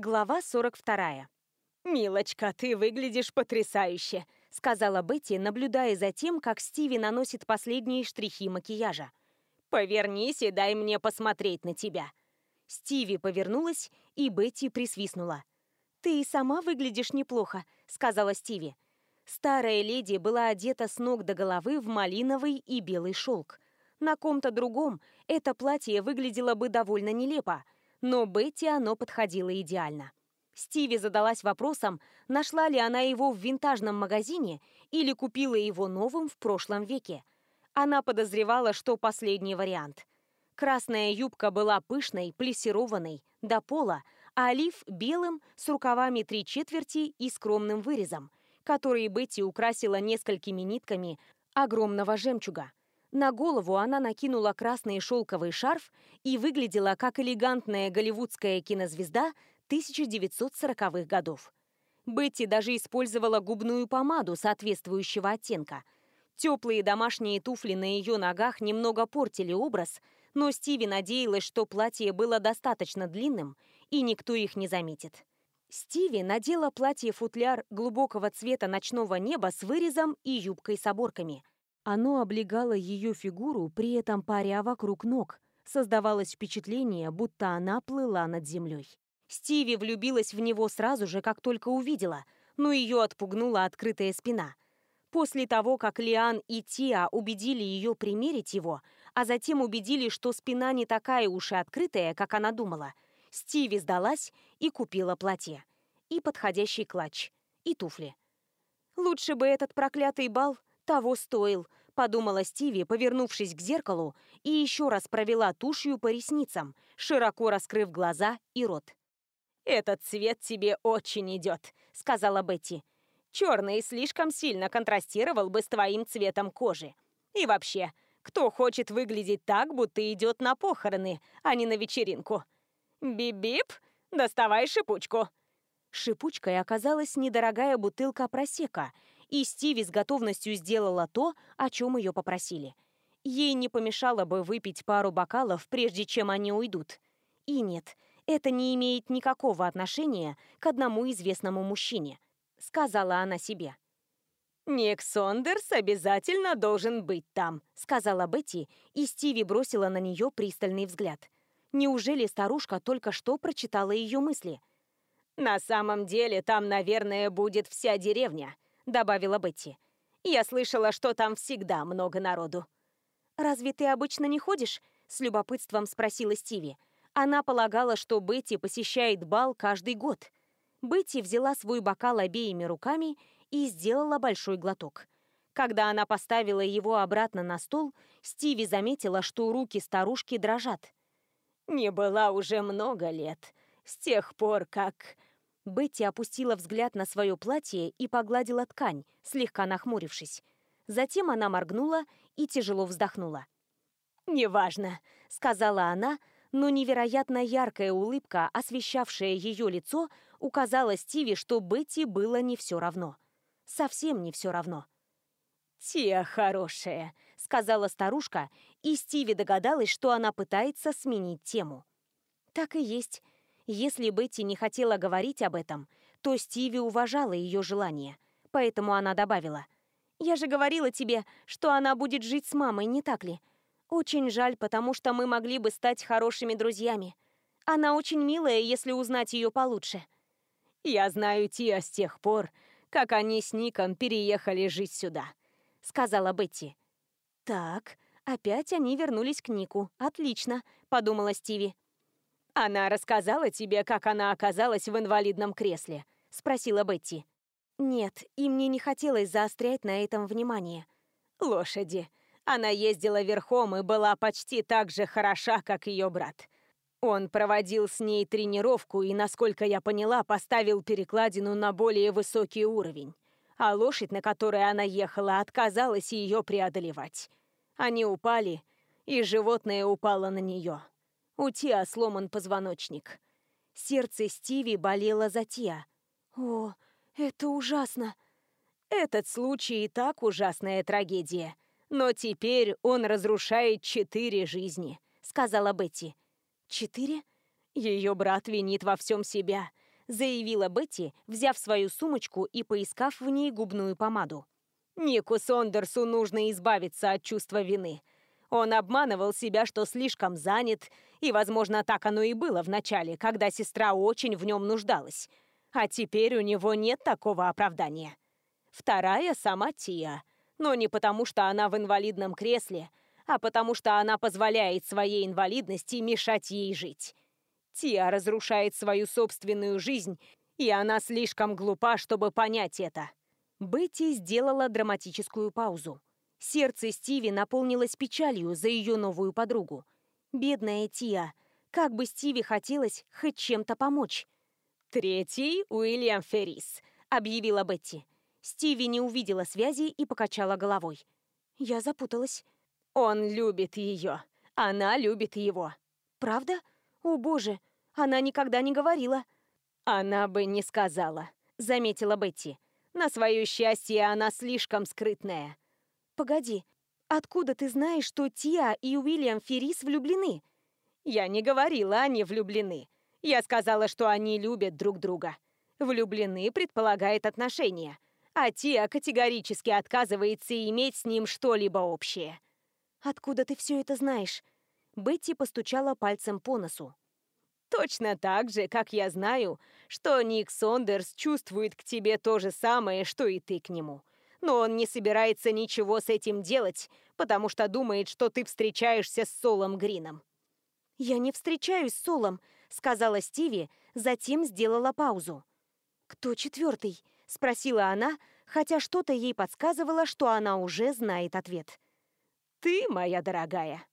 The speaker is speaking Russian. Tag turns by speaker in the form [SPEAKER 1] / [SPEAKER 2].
[SPEAKER 1] Глава 42. «Милочка, ты выглядишь потрясающе», — сказала Бетти, наблюдая за тем, как Стиви наносит последние штрихи макияжа. «Повернись и дай мне посмотреть на тебя». Стиви повернулась, и Бетти присвистнула. «Ты и сама выглядишь неплохо», — сказала Стиви. Старая леди была одета с ног до головы в малиновый и белый шелк. На ком-то другом это платье выглядело бы довольно нелепо — но Бетти оно подходило идеально. Стиви задалась вопросом, нашла ли она его в винтажном магазине или купила его новым в прошлом веке. Она подозревала, что последний вариант. Красная юбка была пышной, плессированной, до пола, а олив – белым, с рукавами три четверти и скромным вырезом, который Бетти украсила несколькими нитками огромного жемчуга – на голову она накинула красный шелковый шарф и выглядела как элегантная голливудская кинозвезда 1940-х годов. Бетти даже использовала губную помаду соответствующего оттенка. Теплые домашние туфли на ее ногах немного портили образ, но Стиви надеялась, что платье было достаточно длинным, и никто их не заметит. Стиви надела платье-футляр глубокого цвета ночного неба с вырезом и юбкой с оборками – оно облегало ее фигуру, при этом паря вокруг ног. Создавалось впечатление, будто она плыла над землей. Стиви влюбилась в него сразу же, как только увидела, но ее отпугнула открытая спина. После того, как Лиан и Тиа убедили ее примерить его, а затем убедили, что спина не такая уж и открытая, как она думала, Стиви сдалась и купила платье. И подходящий клатч, и туфли. Лучше бы этот проклятый бал того стоил», — подумала Стиви, повернувшись к зеркалу, и еще раз провела тушью по ресницам, широко раскрыв глаза и рот. «Этот цвет тебе очень идет», — сказала Бетти. «Черный слишком сильно контрастировал бы с твоим цветом кожи. И вообще, кто хочет выглядеть так, будто идет на похороны, а не на вечеринку? Бип-бип, доставай шипучку». Шипучкой оказалась недорогая бутылка просека — и Стиви с готовностью сделала то, о чем ее попросили. Ей не помешало бы выпить пару бокалов, прежде чем они уйдут. И нет, это не имеет никакого отношения к одному известному мужчине, сказала она себе. «Ник Сондерс обязательно должен быть там», — сказала Бетти, и Стиви бросила на нее пристальный взгляд. Неужели старушка только что прочитала ее мысли? «На самом деле там, наверное, будет вся деревня добавила Бетти. «Я слышала, что там всегда много народу». «Разве ты обычно не ходишь?» — с любопытством спросила Стиви. Она полагала, что Бетти посещает бал каждый год. Бетти взяла свой бокал обеими руками и сделала большой глоток. Когда она поставила его обратно на стол, Стиви заметила, что руки старушки дрожат. «Не было уже много лет, с тех пор, как...» Бетти опустила взгляд на свое платье и погладила ткань, слегка нахмурившись. Затем она моргнула и тяжело вздохнула. «Неважно», — сказала она, но невероятно яркая улыбка, освещавшая ее лицо, указала Стиви, что Бетти было не все равно. Совсем не все равно. «Те хорошая», — сказала старушка, и Стиви догадалась, что она пытается сменить тему. «Так и есть. Если Бетти не хотела говорить об этом, то Стиви уважала ее желание, поэтому она добавила. «Я же говорила тебе, что она будет жить с мамой, не так ли? Очень жаль, потому что мы могли бы стать хорошими друзьями. Она очень милая, если узнать ее получше». «Я знаю Тиа с тех пор, как они с Ником переехали жить сюда», — сказала Бетти. «Так, опять они вернулись к Нику. Отлично», — подумала Стиви. «Она рассказала тебе, как она оказалась в инвалидном кресле?» — спросила Бетти. «Нет, и мне не хотелось заострять на этом внимание. Лошади. Она ездила верхом и была почти так же хороша, как ее брат. Он проводил с ней тренировку и, насколько я поняла, поставил перекладину на более высокий уровень. А лошадь, на которой она ехала, отказалась ее преодолевать. Они упали, и животное упало на нее». У Тиа сломан позвоночник. Сердце Стиви болело за Тиа. О, это ужасно. Этот случай и так ужасная трагедия. Но теперь он разрушает четыре жизни, сказала Бетти. Четыре? Ее брат винит во всем себя, заявила Бетти, взяв свою сумочку и поискав в ней губную помаду. Нику Сондерсу нужно избавиться от чувства вины. Он обманывал себя, что слишком занят, и, возможно, так оно и было вначале, когда сестра очень в нем нуждалась. А теперь у него нет такого оправдания. Вторая сама Тия, но не потому, что она в инвалидном кресле, а потому что она позволяет своей инвалидности мешать ей жить. Тия разрушает свою собственную жизнь, и она слишком глупа, чтобы понять это. Бетти сделала драматическую паузу. Сердце Стиви наполнилось печалью за ее новую подругу. Бедная Тия. Как бы Стиви хотелось хоть чем-то помочь. «Третий — Уильям Феррис», — объявила Бетти. Стиви не увидела связи и покачала головой. Я запуталась. «Он любит ее. Она любит его». «Правда? О, боже, она никогда не говорила». «Она бы не сказала», — заметила Бетти. «На свое счастье она слишком скрытная. Погоди, откуда ты знаешь, что Тиа и Уильям Феррис влюблены? Я не говорила, они влюблены. Я сказала, что они любят друг друга. Влюблены предполагает отношения, а Тиа категорически отказывается иметь с ним что-либо общее. Откуда ты все это знаешь? Бетти постучала пальцем по носу. Точно так же, как я знаю, что Ник Сондерс чувствует к тебе то же самое, что и ты к нему но он не собирается ничего с этим делать, потому что думает, что ты встречаешься с Солом Грином». «Я не встречаюсь с Солом», — сказала Стиви, затем сделала паузу. «Кто четвертый?» — спросила она, хотя что-то ей подсказывало, что она уже знает ответ. «Ты, моя дорогая»,